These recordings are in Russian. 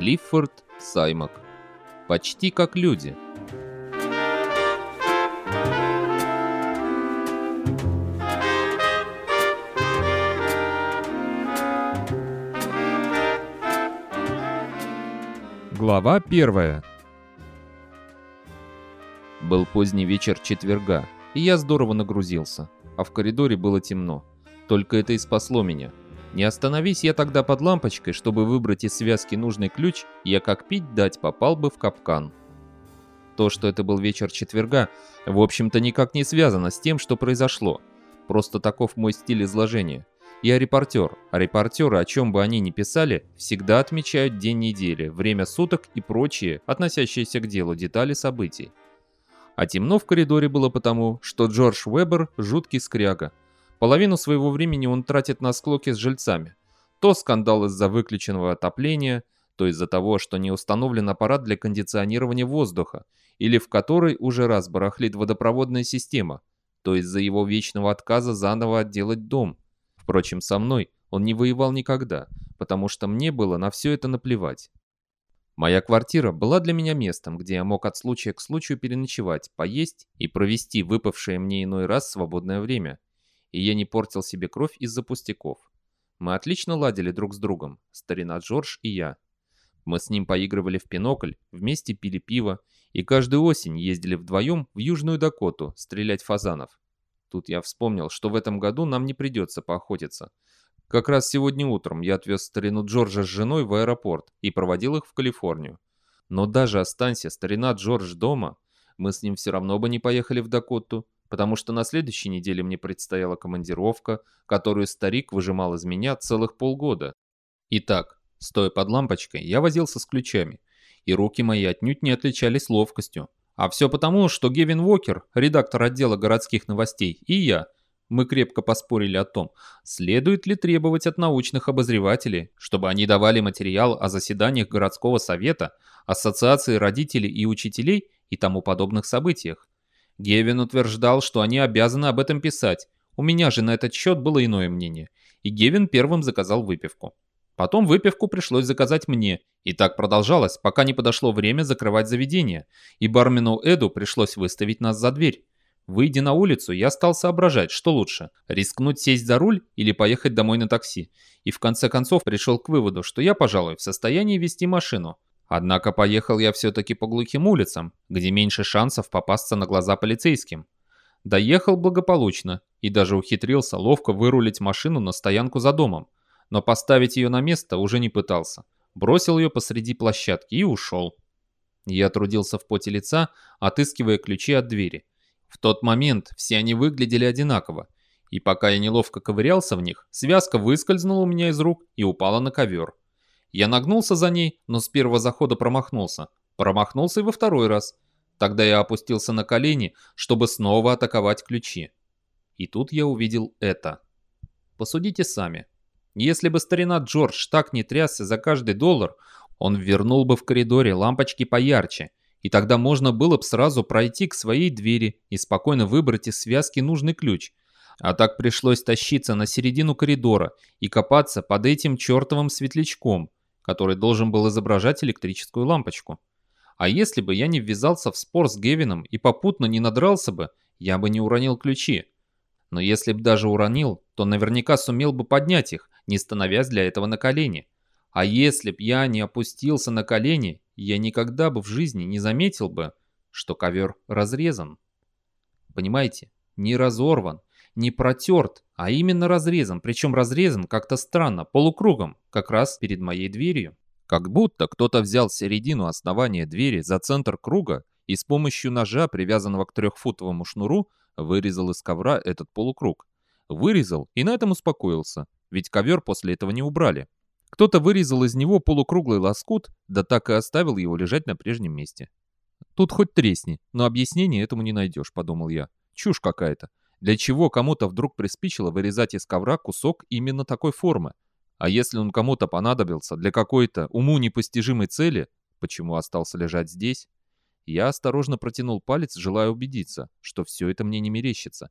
Клиффорд Саймак. Почти как люди. Глава первая. Был поздний вечер четверга, и я здорово нагрузился, а в коридоре было темно. Только это и спасло меня. Не остановись я тогда под лампочкой, чтобы выбрать из связки нужный ключ, я как пить дать попал бы в капкан. То, что это был вечер четверга, в общем-то никак не связано с тем, что произошло. Просто таков мой стиль изложения. Я репортер, а репортеры, о чем бы они ни писали, всегда отмечают день недели, время суток и прочие, относящиеся к делу детали событий. А темно в коридоре было потому, что Джордж Уэббер – жуткий скряга. Половину своего времени он тратит на склоки с жильцами. То скандал из-за выключенного отопления, то из-за того, что не установлен аппарат для кондиционирования воздуха, или в которой уже раз барахлит водопроводная система, то из-за его вечного отказа заново отделать дом. Впрочем, со мной он не воевал никогда, потому что мне было на все это наплевать. Моя квартира была для меня местом, где я мог от случая к случаю переночевать, поесть и провести выпавшее мне иной раз свободное время – и я не портил себе кровь из-за пустяков. Мы отлично ладили друг с другом, старина Джордж и я. Мы с ним поигрывали в пинокль, вместе пили пиво и каждую осень ездили вдвоем в Южную Дакоту стрелять фазанов. Тут я вспомнил, что в этом году нам не придется поохотиться. Как раз сегодня утром я отвез старину Джорджа с женой в аэропорт и проводил их в Калифорнию. Но даже останься старина Джордж дома, мы с ним все равно бы не поехали в Дакоту, потому что на следующей неделе мне предстояла командировка, которую старик выжимал из меня целых полгода. Итак, стоя под лампочкой, я возился с ключами, и руки мои отнюдь не отличались ловкостью. А все потому, что Гевин Уокер, редактор отдела городских новостей, и я, мы крепко поспорили о том, следует ли требовать от научных обозревателей, чтобы они давали материал о заседаниях городского совета, ассоциации родителей и учителей и тому подобных событиях. Гевин утверждал, что они обязаны об этом писать. У меня же на этот счет было иное мнение. И Гевин первым заказал выпивку. Потом выпивку пришлось заказать мне, и так продолжалось, пока не подошло время закрывать заведение, и бармену Эду пришлось выставить нас за дверь. Выйдя на улицу, я стал соображать, что лучше – рискнуть сесть за руль или поехать домой на такси. И в конце концов пришел к выводу, что я, пожалуй, в состоянии вести машину. Однако поехал я все-таки по глухим улицам, где меньше шансов попасться на глаза полицейским. Доехал благополучно и даже ухитрился ловко вырулить машину на стоянку за домом, но поставить ее на место уже не пытался. Бросил ее посреди площадки и ушел. Я трудился в поте лица, отыскивая ключи от двери. В тот момент все они выглядели одинаково, и пока я неловко ковырялся в них, связка выскользнула у меня из рук и упала на ковер. Я нагнулся за ней, но с первого захода промахнулся. Промахнулся и во второй раз. Тогда я опустился на колени, чтобы снова атаковать ключи. И тут я увидел это. Посудите сами. Если бы старина Джордж так не трясся за каждый доллар, он вернул бы в коридоре лампочки поярче, и тогда можно было бы сразу пройти к своей двери и спокойно выбрать из связки нужный ключ. А так пришлось тащиться на середину коридора и копаться под этим чертовым светлячком, который должен был изображать электрическую лампочку. А если бы я не ввязался в спор с Гевином и попутно не надрался бы, я бы не уронил ключи. Но если бы даже уронил, то наверняка сумел бы поднять их, не становясь для этого на колени. А если б я не опустился на колени, я никогда бы в жизни не заметил бы, что ковер разрезан. Понимаете, не разорван, не протерт, а именно разрезан, причем разрезан как-то странно, полукругом, как раз перед моей дверью. Как будто кто-то взял середину основания двери за центр круга и с помощью ножа, привязанного к трехфутовому шнуру, вырезал из ковра этот полукруг. Вырезал и на этом успокоился, ведь ковер после этого не убрали. Кто-то вырезал из него полукруглый лоскут, да так и оставил его лежать на прежнем месте. Тут хоть тресни, но объяснения этому не найдешь, подумал я. Чушь какая-то. Для чего кому-то вдруг приспичило вырезать из ковра кусок именно такой формы? А если он кому-то понадобился для какой-то уму непостижимой цели, почему остался лежать здесь? Я осторожно протянул палец, желая убедиться, что все это мне не мерещится.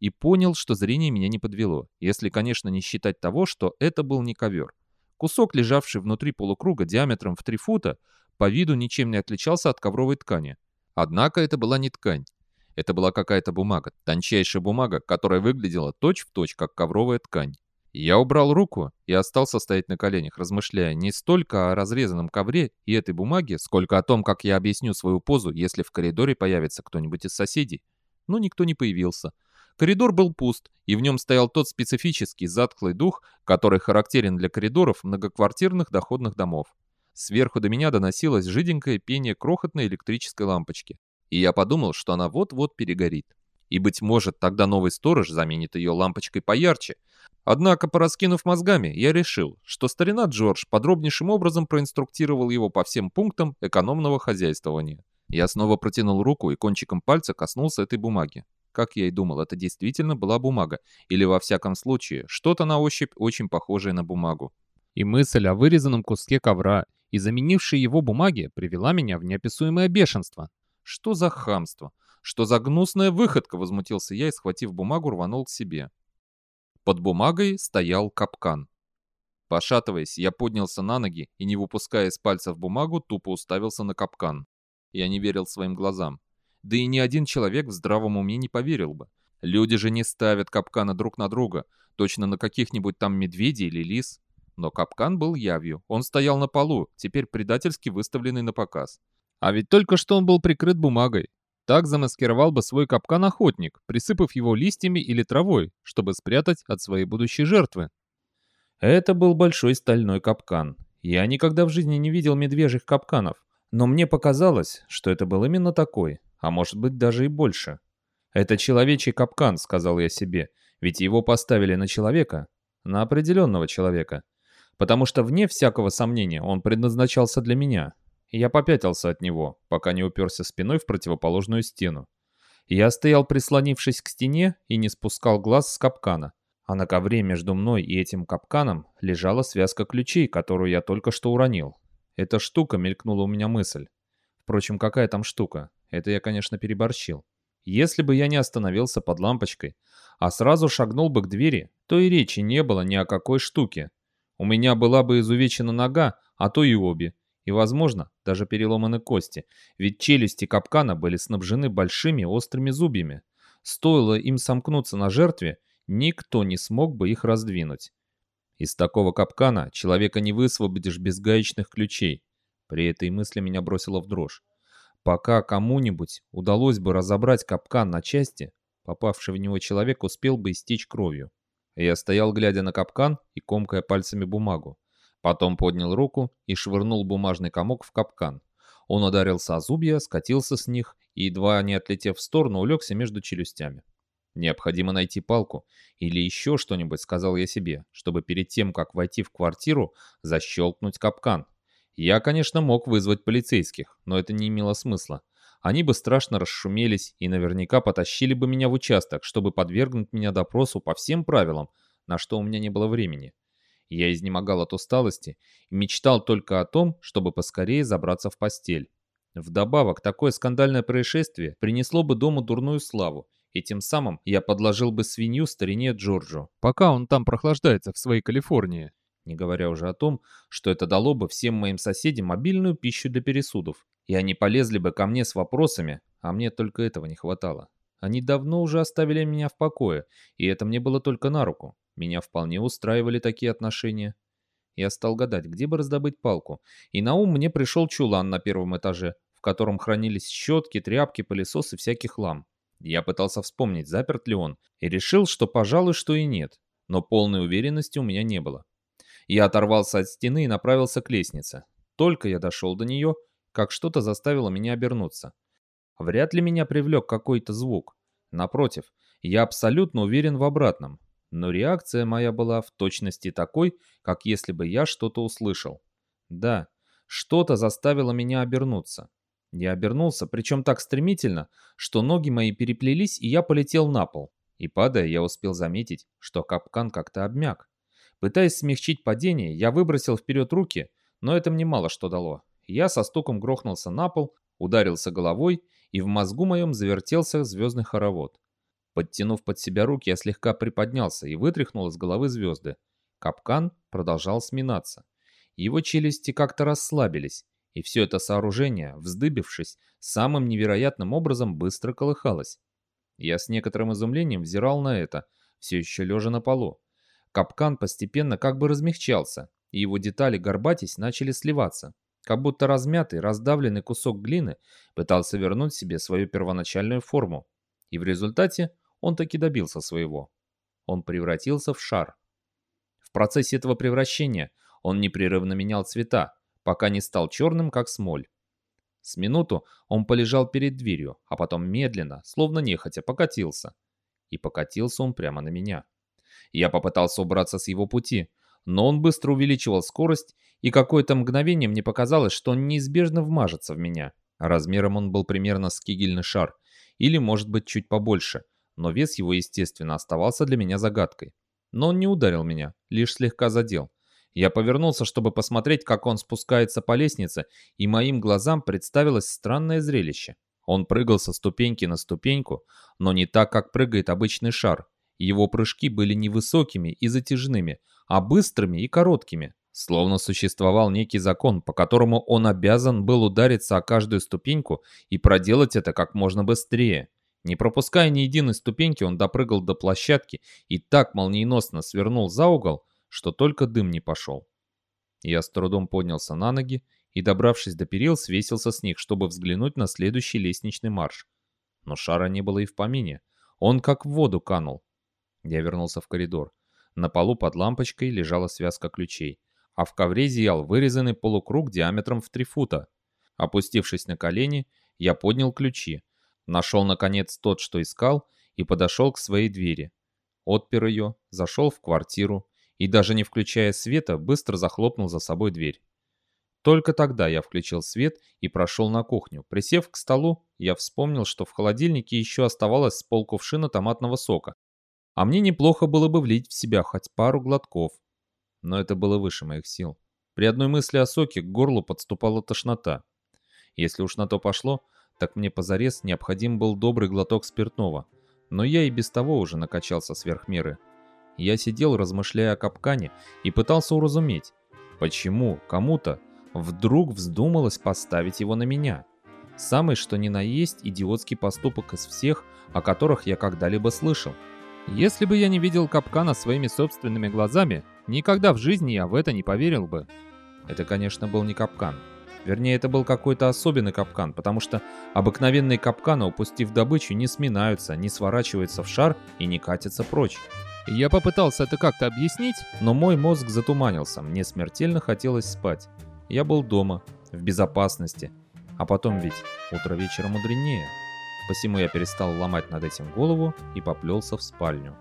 И понял, что зрение меня не подвело, если, конечно, не считать того, что это был не ковер. Кусок, лежавший внутри полукруга диаметром в 3 фута, по виду ничем не отличался от ковровой ткани. Однако это была не ткань. Это была какая-то бумага, тончайшая бумага, которая выглядела точь-в-точь, точь, как ковровая ткань. Я убрал руку и остался стоять на коленях, размышляя не столько о разрезанном ковре и этой бумаге, сколько о том, как я объясню свою позу, если в коридоре появится кто-нибудь из соседей. Но никто не появился. Коридор был пуст, и в нем стоял тот специфический затхлый дух, который характерен для коридоров многоквартирных доходных домов. Сверху до меня доносилось жиденькое пение крохотной электрической лампочки, и я подумал, что она вот-вот перегорит. И, быть может, тогда новый сторож заменит ее лампочкой поярче. Однако, пораскинув мозгами, я решил, что старина Джордж подробнейшим образом проинструктировал его по всем пунктам экономного хозяйствования. Я снова протянул руку и кончиком пальца коснулся этой бумаги. Как я и думал, это действительно была бумага, или во всяком случае, что-то на ощупь очень похожее на бумагу. И мысль о вырезанном куске ковра и заменившей его бумаге привела меня в неописуемое бешенство. Что за хамство? Что за гнусная выходка, возмутился я и, схватив бумагу, рванул к себе. Под бумагой стоял капкан. Пошатываясь, я поднялся на ноги и, не выпуская из пальцев бумагу, тупо уставился на капкан. Я не верил своим глазам. Да и ни один человек в здравом уме не поверил бы. Люди же не ставят капкана друг на друга, точно на каких-нибудь там медведей или лис. Но капкан был явью. Он стоял на полу, теперь предательски выставленный на показ. А ведь только что он был прикрыт бумагой. Так замаскировал бы свой капкан охотник, присыпав его листьями или травой, чтобы спрятать от своей будущей жертвы. Это был большой стальной капкан. Я никогда в жизни не видел медвежьих капканов, но мне показалось, что это был именно такой, а может быть даже и больше. «Это человечий капкан», — сказал я себе, ведь его поставили на человека, на определенного человека, потому что, вне всякого сомнения, он предназначался для меня, я попятился от него, пока не уперся спиной в противоположную стену. Я стоял, прислонившись к стене, и не спускал глаз с капкана. А на ковре между мной и этим капканом лежала связка ключей, которую я только что уронил. Эта штука мелькнула у меня мысль. Впрочем, какая там штука? Это я, конечно, переборщил. Если бы я не остановился под лампочкой, а сразу шагнул бы к двери, то и речи не было ни о какой штуке. У меня была бы изувечена нога, а то и обе и, возможно, даже переломаны кости, ведь челюсти капкана были снабжены большими острыми зубьями. Стоило им сомкнуться на жертве, никто не смог бы их раздвинуть. Из такого капкана человека не высвободишь без гаечных ключей. При этой мысли меня бросило в дрожь. Пока кому-нибудь удалось бы разобрать капкан на части, попавший в него человек успел бы истечь кровью. Я стоял, глядя на капкан и комкая пальцами бумагу. Потом поднял руку и швырнул бумажный комок в капкан. Он ударился о зубья, скатился с них и, едва не отлетев в сторону, улегся между челюстями. «Необходимо найти палку или еще что-нибудь», — сказал я себе, чтобы перед тем, как войти в квартиру, защелкнуть капкан. Я, конечно, мог вызвать полицейских, но это не имело смысла. Они бы страшно расшумелись и наверняка потащили бы меня в участок, чтобы подвергнуть меня допросу по всем правилам, на что у меня не было времени. Я изнемогал от усталости и мечтал только о том, чтобы поскорее забраться в постель. Вдобавок, такое скандальное происшествие принесло бы дому дурную славу, и тем самым я подложил бы свинью старине Джорджу, пока он там прохлаждается в своей Калифорнии. Не говоря уже о том, что это дало бы всем моим соседям мобильную пищу для пересудов, и они полезли бы ко мне с вопросами, а мне только этого не хватало. Они давно уже оставили меня в покое, и это мне было только на руку. Меня вполне устраивали такие отношения. Я стал гадать, где бы раздобыть палку, и на ум мне пришел чулан на первом этаже, в котором хранились щетки, тряпки, пылесос и всякий хлам. Я пытался вспомнить, заперт ли он, и решил, что, пожалуй, что и нет, но полной уверенности у меня не было. Я оторвался от стены и направился к лестнице. Только я дошел до нее, как что-то заставило меня обернуться. Вряд ли меня привлек какой-то звук. Напротив, я абсолютно уверен в обратном но реакция моя была в точности такой, как если бы я что-то услышал. Да, что-то заставило меня обернуться. Я обернулся, причем так стремительно, что ноги мои переплелись, и я полетел на пол. И падая, я успел заметить, что капкан как-то обмяк. Пытаясь смягчить падение, я выбросил вперед руки, но это мне мало что дало. Я со стуком грохнулся на пол, ударился головой, и в мозгу моем завертелся звездный хоровод. Подтянув под себя руки, я слегка приподнялся и вытряхнул из головы звезды. Капкан продолжал сминаться. Его челюсти как-то расслабились, и все это сооружение, вздыбившись, самым невероятным образом быстро колыхалось. Я с некоторым изумлением взирал на это, все еще лежа на полу. Капкан постепенно как бы размягчался, и его детали горбатись начали сливаться, как будто размятый, раздавленный кусок глины пытался вернуть себе свою первоначальную форму. И в результате он таки добился своего. Он превратился в шар. В процессе этого превращения он непрерывно менял цвета, пока не стал черным, как смоль. С минуту он полежал перед дверью, а потом медленно, словно нехотя, покатился. И покатился он прямо на меня. Я попытался убраться с его пути, но он быстро увеличивал скорость, и какое-то мгновение мне показалось, что он неизбежно вмажется в меня. Размером он был примерно с кигельный шар, или, может быть, чуть побольше, но вес его, естественно, оставался для меня загадкой. Но он не ударил меня, лишь слегка задел. Я повернулся, чтобы посмотреть, как он спускается по лестнице, и моим глазам представилось странное зрелище. Он прыгал со ступеньки на ступеньку, но не так, как прыгает обычный шар. Его прыжки были невысокими и затяжными, а быстрыми и короткими. Словно существовал некий закон, по которому он обязан был удариться о каждую ступеньку и проделать это как можно быстрее. Не пропуская ни единой ступеньки, он допрыгал до площадки и так молниеносно свернул за угол, что только дым не пошел. Я с трудом поднялся на ноги и, добравшись до перил, свесился с них, чтобы взглянуть на следующий лестничный марш. Но шара не было и в помине. Он как в воду канул. Я вернулся в коридор. На полу под лампочкой лежала связка ключей, а в ковре зиял вырезанный полукруг диаметром в три фута. Опустившись на колени, я поднял ключи, нашел, наконец, тот, что искал, и подошел к своей двери. Отпер ее, зашел в квартиру и, даже не включая света, быстро захлопнул за собой дверь. Только тогда я включил свет и прошел на кухню. Присев к столу, я вспомнил, что в холодильнике еще оставалось с полкувшина томатного сока, а мне неплохо было бы влить в себя хоть пару глотков. Но это было выше моих сил. При одной мысли о соке к горлу подступала тошнота. Если уж на то пошло, так мне позарез необходим был добрый глоток спиртного. Но я и без того уже накачался сверх меры. Я сидел, размышляя о капкане, и пытался уразуметь, почему кому-то вдруг вздумалось поставить его на меня. Самый что ни на есть идиотский поступок из всех, о которых я когда-либо слышал. Если бы я не видел капкана своими собственными глазами, никогда в жизни я в это не поверил бы. Это, конечно, был не капкан. Вернее, это был какой-то особенный капкан, потому что обыкновенные капканы, упустив добычу, не сминаются, не сворачиваются в шар и не катятся прочь. Я попытался это как-то объяснить, но мой мозг затуманился, мне смертельно хотелось спать. Я был дома, в безопасности, а потом ведь утро вечера мудренее. Посему я перестал ломать над этим голову и поплелся в спальню.